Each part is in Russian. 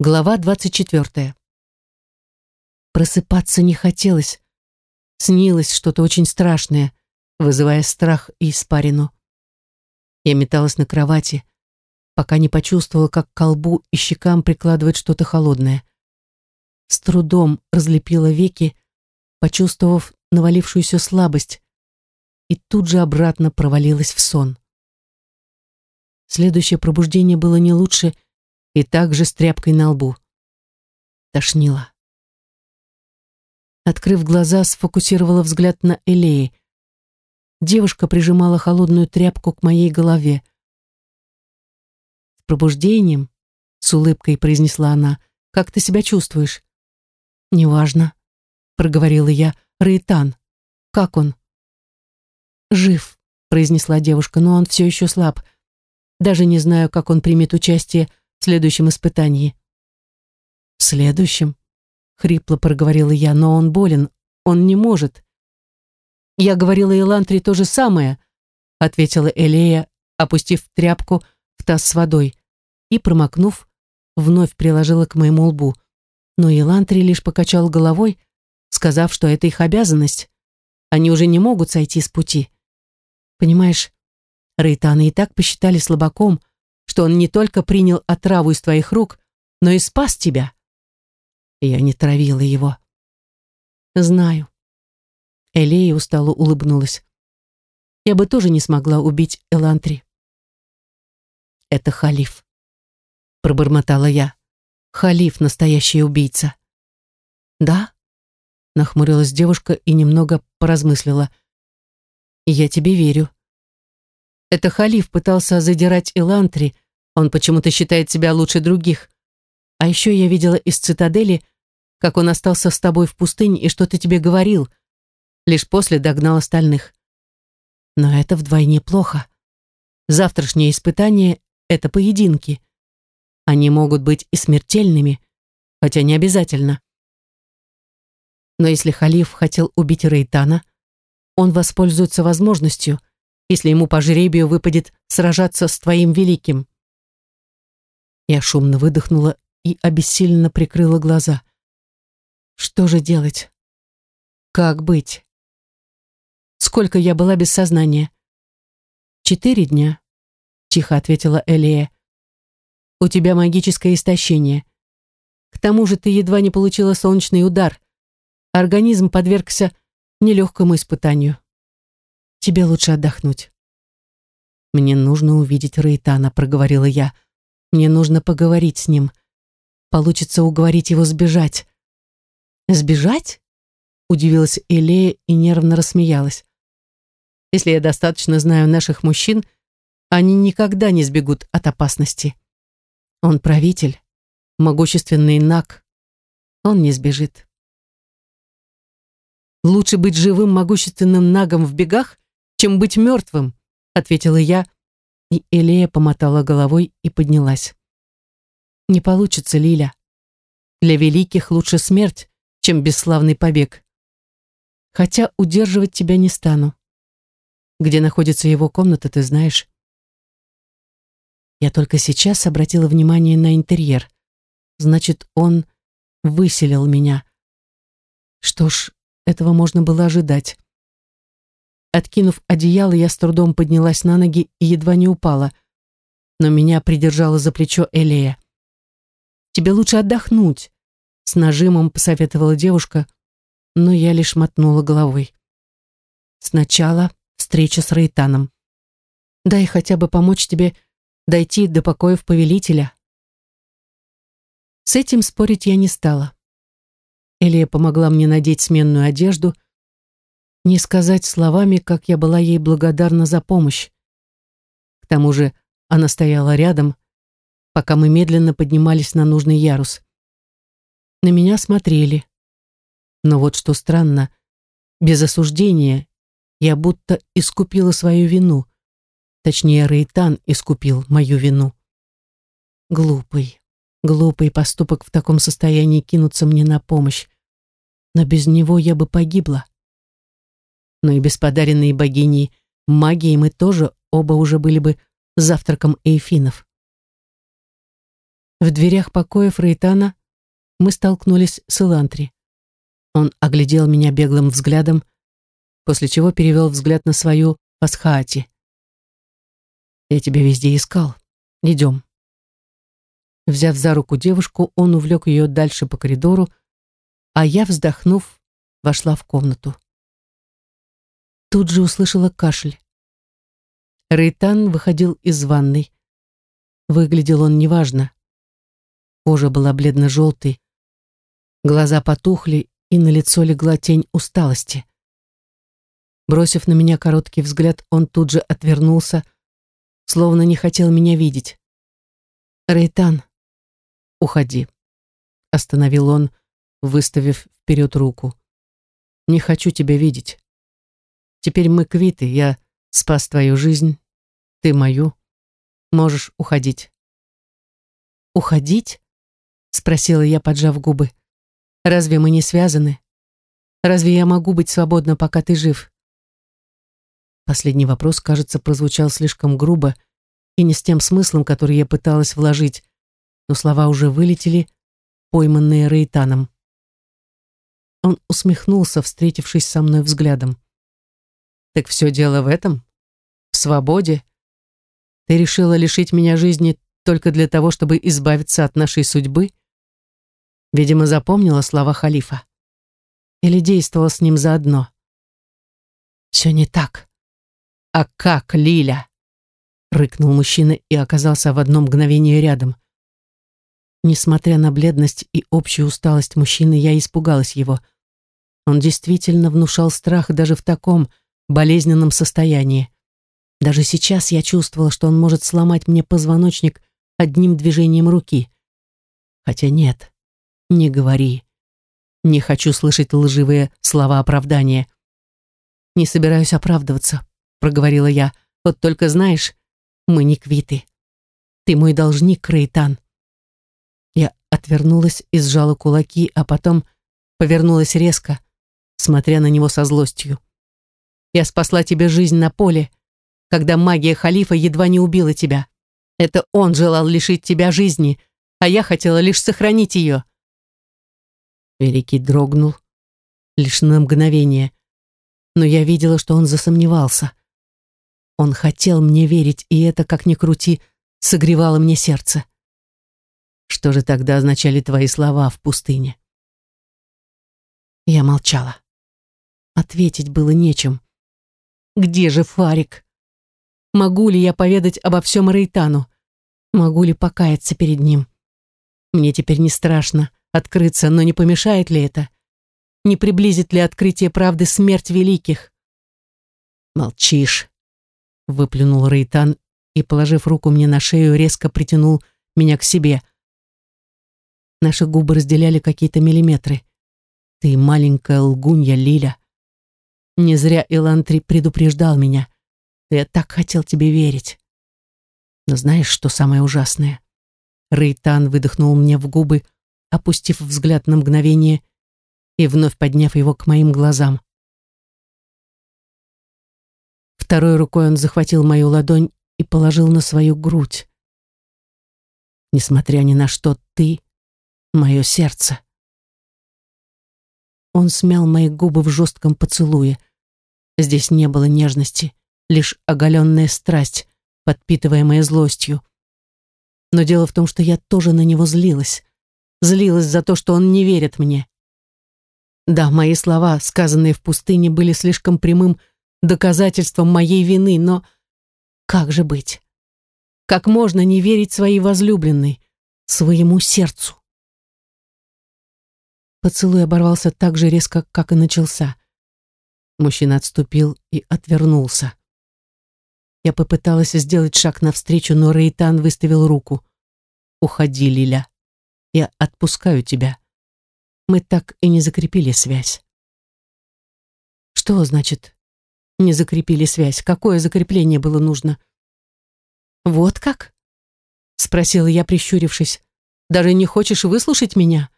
Глава 24. Просыпаться не хотелось. Снилось что-то очень страшное, вызывая страх и испарину. Я металась на кровати, пока не почувствовала, как к колбу и щекам прикладывает что-то холодное. С трудом разлепила веки, почувствовав навалившуюся слабость, и тут же обратно провалилась в сон. Следующее пробуждение было не лучше, и также с тряпкой на лбу. Тошнило. Открыв глаза, сфокусировала взгляд на Элеи. Девушка прижимала холодную тряпку к моей голове. «С пробуждением?» — с улыбкой произнесла она. «Как ты себя чувствуешь?» «Неважно», — проговорила я. «Раитан, как он?» «Жив», — произнесла девушка, «но он все еще слаб. Даже не знаю, как он примет участие в следующем испытании. В следующем, хрипло проговорила я, но он болен, он не может. Я говорила Элантри то же самое, ответила Элея, опустив тряпку в таз с водой и, промокнув, вновь приложила к моему лбу. Но Элантри лишь покачал головой, сказав, что это их обязанность. Они уже не могут сойти с пути. Понимаешь, Рейтана и так посчитали слабаком, что он не только принял отраву из твоих рук, но и спас тебя. Я не травила его. Знаю. Элея устало улыбнулась. Я бы тоже не смогла убить Элантри. Это халиф. Пробормотала я. Халиф — настоящий убийца. Да? Нахмурилась девушка и немного поразмыслила. Я тебе верю. Это халиф пытался задирать Илантри, он почему-то считает себя лучше других. А еще я видела из цитадели, как он остался с тобой в пустыне и что-то тебе говорил. Лишь после догнал остальных. Но это вдвойне плохо. Завтрашнее испытание — это поединки. Они могут быть и смертельными, хотя не обязательно. Но если халиф хотел убить Рейтана, он воспользуется возможностью — если ему по жребию выпадет сражаться с твоим великим. Я шумно выдохнула и обессиленно прикрыла глаза. Что же делать? Как быть? Сколько я была без сознания? Четыре дня, тихо ответила Элея. У тебя магическое истощение. К тому же ты едва не получила солнечный удар. Организм подвергся нелегкому испытанию. Тебе лучше отдохнуть. Мне нужно увидеть Рейтана, проговорила я. Мне нужно поговорить с ним. Получится уговорить его сбежать. Сбежать? Удивилась Элея и нервно рассмеялась. Если я достаточно знаю наших мужчин, они никогда не сбегут от опасности. Он правитель, могущественный наг. Он не сбежит. Лучше быть живым могущественным нагом в бегах, чем быть мертвым», — ответила я, и Элея помотала головой и поднялась. «Не получится, Лиля. Для великих лучше смерть, чем бесславный побег. Хотя удерживать тебя не стану. Где находится его комната, ты знаешь?» Я только сейчас обратила внимание на интерьер. Значит, он выселил меня. Что ж, этого можно было ожидать. Откинув одеяло, я с трудом поднялась на ноги и едва не упала. Но меня придержала за плечо Элея. «Тебе лучше отдохнуть», — с нажимом посоветовала девушка, но я лишь мотнула головой. «Сначала встреча с Рейтаном. Дай хотя бы помочь тебе дойти до покоев повелителя». С этим спорить я не стала. Элия помогла мне надеть сменную одежду — не сказать словами, как я была ей благодарна за помощь. К тому же она стояла рядом, пока мы медленно поднимались на нужный ярус. На меня смотрели. Но вот что странно, без осуждения я будто искупила свою вину. Точнее, Рейтан искупил мою вину. Глупый, глупый поступок в таком состоянии кинуться мне на помощь. Но без него я бы погибла но и без подаренной богиней магии мы тоже оба уже были бы завтраком эйфинов. В дверях покоя Фрейтана мы столкнулись с Илантри. Он оглядел меня беглым взглядом, после чего перевел взгляд на свою Пасхаати. «Я тебя везде искал. Идем». Взяв за руку девушку, он увлек ее дальше по коридору, а я, вздохнув, вошла в комнату. Тут же услышала кашель. Рейтан выходил из ванной. Выглядел он неважно. Кожа была бледно-желтой, глаза потухли, и на лицо легла тень усталости. Бросив на меня короткий взгляд, он тут же отвернулся, словно не хотел меня видеть. «Рейтан, уходи», — остановил он, выставив вперед руку. «Не хочу тебя видеть. Теперь мы квиты, я спас твою жизнь, ты мою. Можешь уходить». «Уходить?» Спросила я, поджав губы. Разве мы не связаны? Разве я могу быть свободна, пока ты жив? Последний вопрос, кажется, прозвучал слишком грубо и не с тем смыслом, который я пыталась вложить, но слова уже вылетели, пойманные Рейтаном. Он усмехнулся, встретившись со мной взглядом. «Так все дело в этом? В свободе? Ты решила лишить меня жизни только для того, чтобы избавиться от нашей судьбы?» Видимо, запомнила слова халифа. Или действовала с ним заодно. «Все не так». «А как, Лиля?» Рыкнул мужчина и оказался в одно мгновение рядом. Несмотря на бледность и общую усталость мужчины, я испугалась его. Он действительно внушал страх даже в таком болезненном состоянии. Даже сейчас я чувствовала, что он может сломать мне позвоночник одним движением руки. Хотя нет, не говори. Не хочу слышать лживые слова оправдания. Не собираюсь оправдываться, проговорила я. Вот только знаешь, мы не квиты. Ты мой должник, Крейтан. Я отвернулась и сжала кулаки, а потом повернулась резко, смотря на него со злостью. Я спасла тебе жизнь на поле, когда магия халифа едва не убила тебя. Это он желал лишить тебя жизни, а я хотела лишь сохранить ее. Великий дрогнул лишь на мгновение, но я видела, что он засомневался. Он хотел мне верить, и это, как ни крути, согревало мне сердце. Что же тогда означали твои слова в пустыне? Я молчала. Ответить было нечем. Где же Фарик? Могу ли я поведать обо всем Рейтану? Могу ли покаяться перед ним? Мне теперь не страшно открыться, но не помешает ли это? Не приблизит ли открытие правды смерть великих? Молчишь, выплюнул Рейтан и, положив руку мне на шею, резко притянул меня к себе. Наши губы разделяли какие-то миллиметры. Ты маленькая лгунья, Лиля. Не зря Илантри предупреждал меня. Я так хотел тебе верить. Но знаешь, что самое ужасное? Рейтан выдохнул мне в губы, опустив взгляд на мгновение и вновь подняв его к моим глазам. Второй рукой он захватил мою ладонь и положил на свою грудь. Несмотря ни на что, ты — мое сердце. Он смял мои губы в жестком поцелуе. Здесь не было нежности, лишь оголенная страсть, подпитываемая злостью. Но дело в том, что я тоже на него злилась злилась за то, что он не верит мне. Да, мои слова, сказанные в пустыне, были слишком прямым доказательством моей вины, но как же быть? Как можно не верить своей возлюбленной, своему сердцу? Поцелуй оборвался так же резко, как и начался. Мужчина отступил и отвернулся. Я попыталась сделать шаг навстречу, но Рейтан выставил руку. «Уходи, Лиля». Я отпускаю тебя. Мы так и не закрепили связь. Что значит не закрепили связь? Какое закрепление было нужно? Вот как? Спросила я, прищурившись. Даже не хочешь выслушать меня?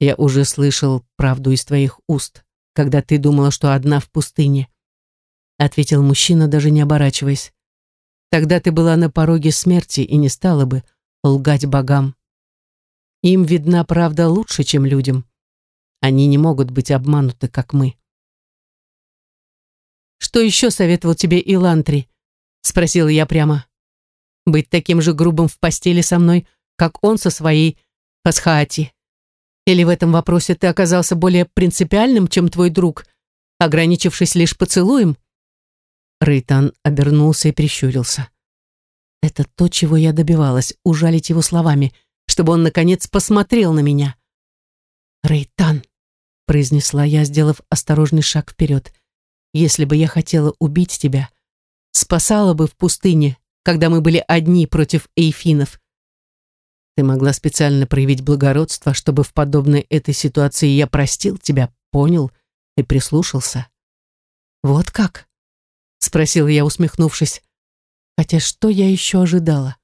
Я уже слышал правду из твоих уст, когда ты думала, что одна в пустыне. Ответил мужчина, даже не оборачиваясь. Тогда ты была на пороге смерти и не стала бы лгать богам. Им видна правда лучше, чем людям. Они не могут быть обмануты, как мы. «Что еще советовал тебе Илантри?» — спросила я прямо. «Быть таким же грубым в постели со мной, как он со своей Пасхаати? Или в этом вопросе ты оказался более принципиальным, чем твой друг, ограничившись лишь поцелуем?» Рейтан обернулся и прищурился. Это то, чего я добивалась, ужалить его словами, чтобы он, наконец, посмотрел на меня. «Рейтан», — произнесла я, сделав осторожный шаг вперед, «если бы я хотела убить тебя, спасала бы в пустыне, когда мы были одни против эйфинов. Ты могла специально проявить благородство, чтобы в подобной этой ситуации я простил тебя, понял и прислушался». «Вот как?» — спросила я, усмехнувшись. Хотя что я еще ожидала?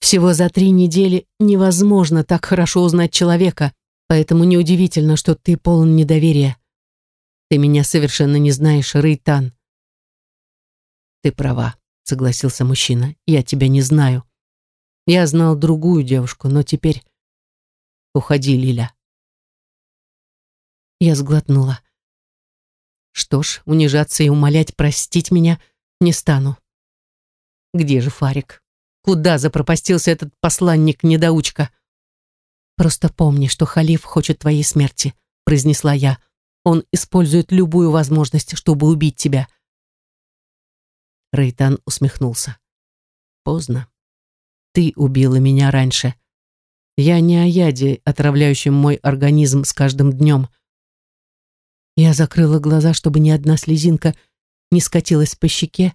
Всего за три недели невозможно так хорошо узнать человека, поэтому неудивительно, что ты полон недоверия. Ты меня совершенно не знаешь, Рейтан. Ты права, согласился мужчина. Я тебя не знаю. Я знал другую девушку, но теперь... Уходи, Лиля. Я сглотнула. Что ж, унижаться и умолять простить меня не стану. Где же Фарик? Куда запропастился этот посланник-недоучка? Просто помни, что халиф хочет твоей смерти, произнесла я. Он использует любую возможность, чтобы убить тебя. Рейтан усмехнулся. Поздно. Ты убила меня раньше. Я не о яде, отравляющем мой организм с каждым днем. Я закрыла глаза, чтобы ни одна слезинка не скатилась по щеке,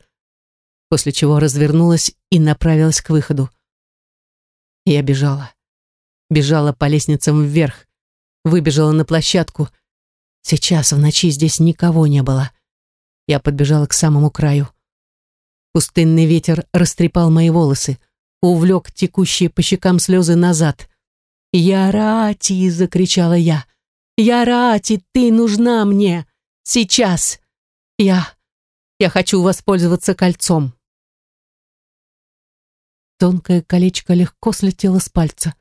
после чего развернулась и направилась к выходу. Я бежала. Бежала по лестницам вверх, выбежала на площадку. Сейчас в ночи здесь никого не было. Я подбежала к самому краю. Пустынный ветер растрепал мои волосы, увлек текущие по щекам слезы назад. «Ярати!» — закричала я. «Ярати, ты нужна мне! Сейчас! Я... я хочу воспользоваться кольцом!» Тонкое колечко легко слетело с пальца.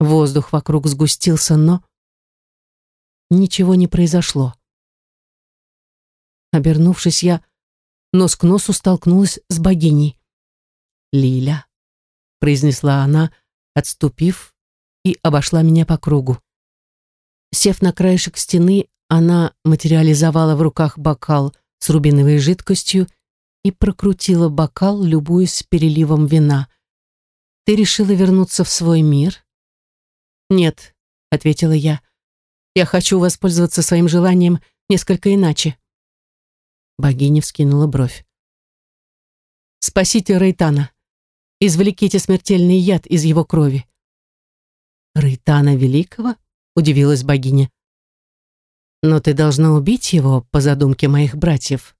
Воздух вокруг сгустился, но... Ничего не произошло. Обернувшись, я нос к носу столкнулась с богиней. «Лиля», — произнесла она, отступив, и обошла меня по кругу. Сев на краешек стены, она материализовала в руках бокал с рубиновой жидкостью и прокрутила бокал, любуясь переливом вина. «Ты решила вернуться в свой мир?» «Нет», — ответила я. «Я хочу воспользоваться своим желанием несколько иначе». Богиня вскинула бровь. «Спасите Рейтана. Извлеките смертельный яд из его крови». «Рейтана Великого?» — удивилась богиня. «Но ты должна убить его по задумке моих братьев».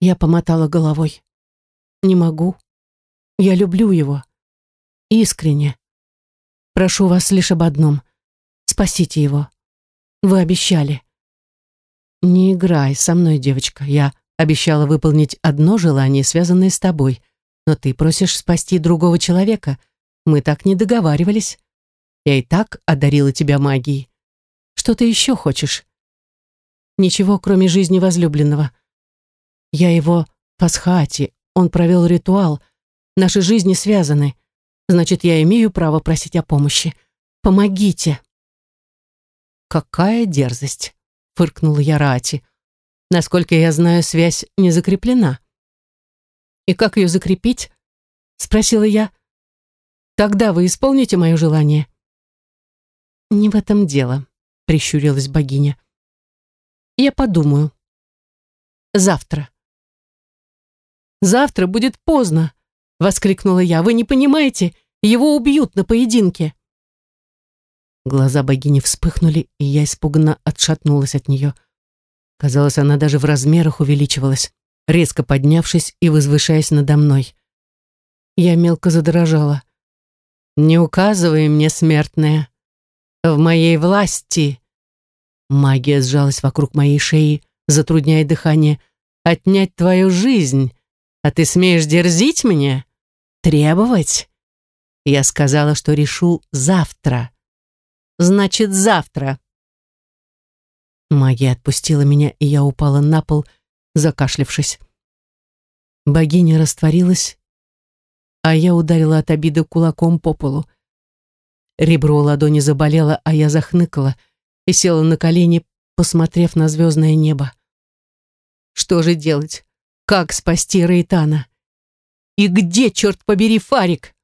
Я помотала головой. Не могу. Я люблю его. Искренне. Прошу вас лишь об одном. Спасите его. Вы обещали. Не играй со мной, девочка. Я обещала выполнить одно желание, связанное с тобой. Но ты просишь спасти другого человека. Мы так не договаривались. Я и так одарила тебя магией. Что ты еще хочешь? Ничего, кроме жизни возлюбленного. Я его Пасхати, он провел ритуал. Наши жизни связаны. Значит, я имею право просить о помощи. Помогите. Какая дерзость, фыркнула я Рати. Насколько я знаю, связь не закреплена. И как ее закрепить? Спросила я. Тогда вы исполните мое желание. Не в этом дело, прищурилась богиня. Я подумаю. Завтра. «Завтра будет поздно!» — воскликнула я. «Вы не понимаете? Его убьют на поединке!» Глаза богини вспыхнули, и я испуганно отшатнулась от нее. Казалось, она даже в размерах увеличивалась, резко поднявшись и возвышаясь надо мной. Я мелко задрожала. «Не указывай мне, смертная! В моей власти!» Магия сжалась вокруг моей шеи, затрудняя дыхание. «Отнять твою жизнь!» А ты смеешь дерзить мне? Требовать? Я сказала, что решу завтра. Значит, завтра. Магия отпустила меня, и я упала на пол, закашлявшись. Богиня растворилась, а я ударила от обиды кулаком по полу. Ребро ладони заболело, а я захныкала и села на колени, посмотрев на звездное небо. Что же делать? Как спасти Рейтана? И где, черт побери, Фарик?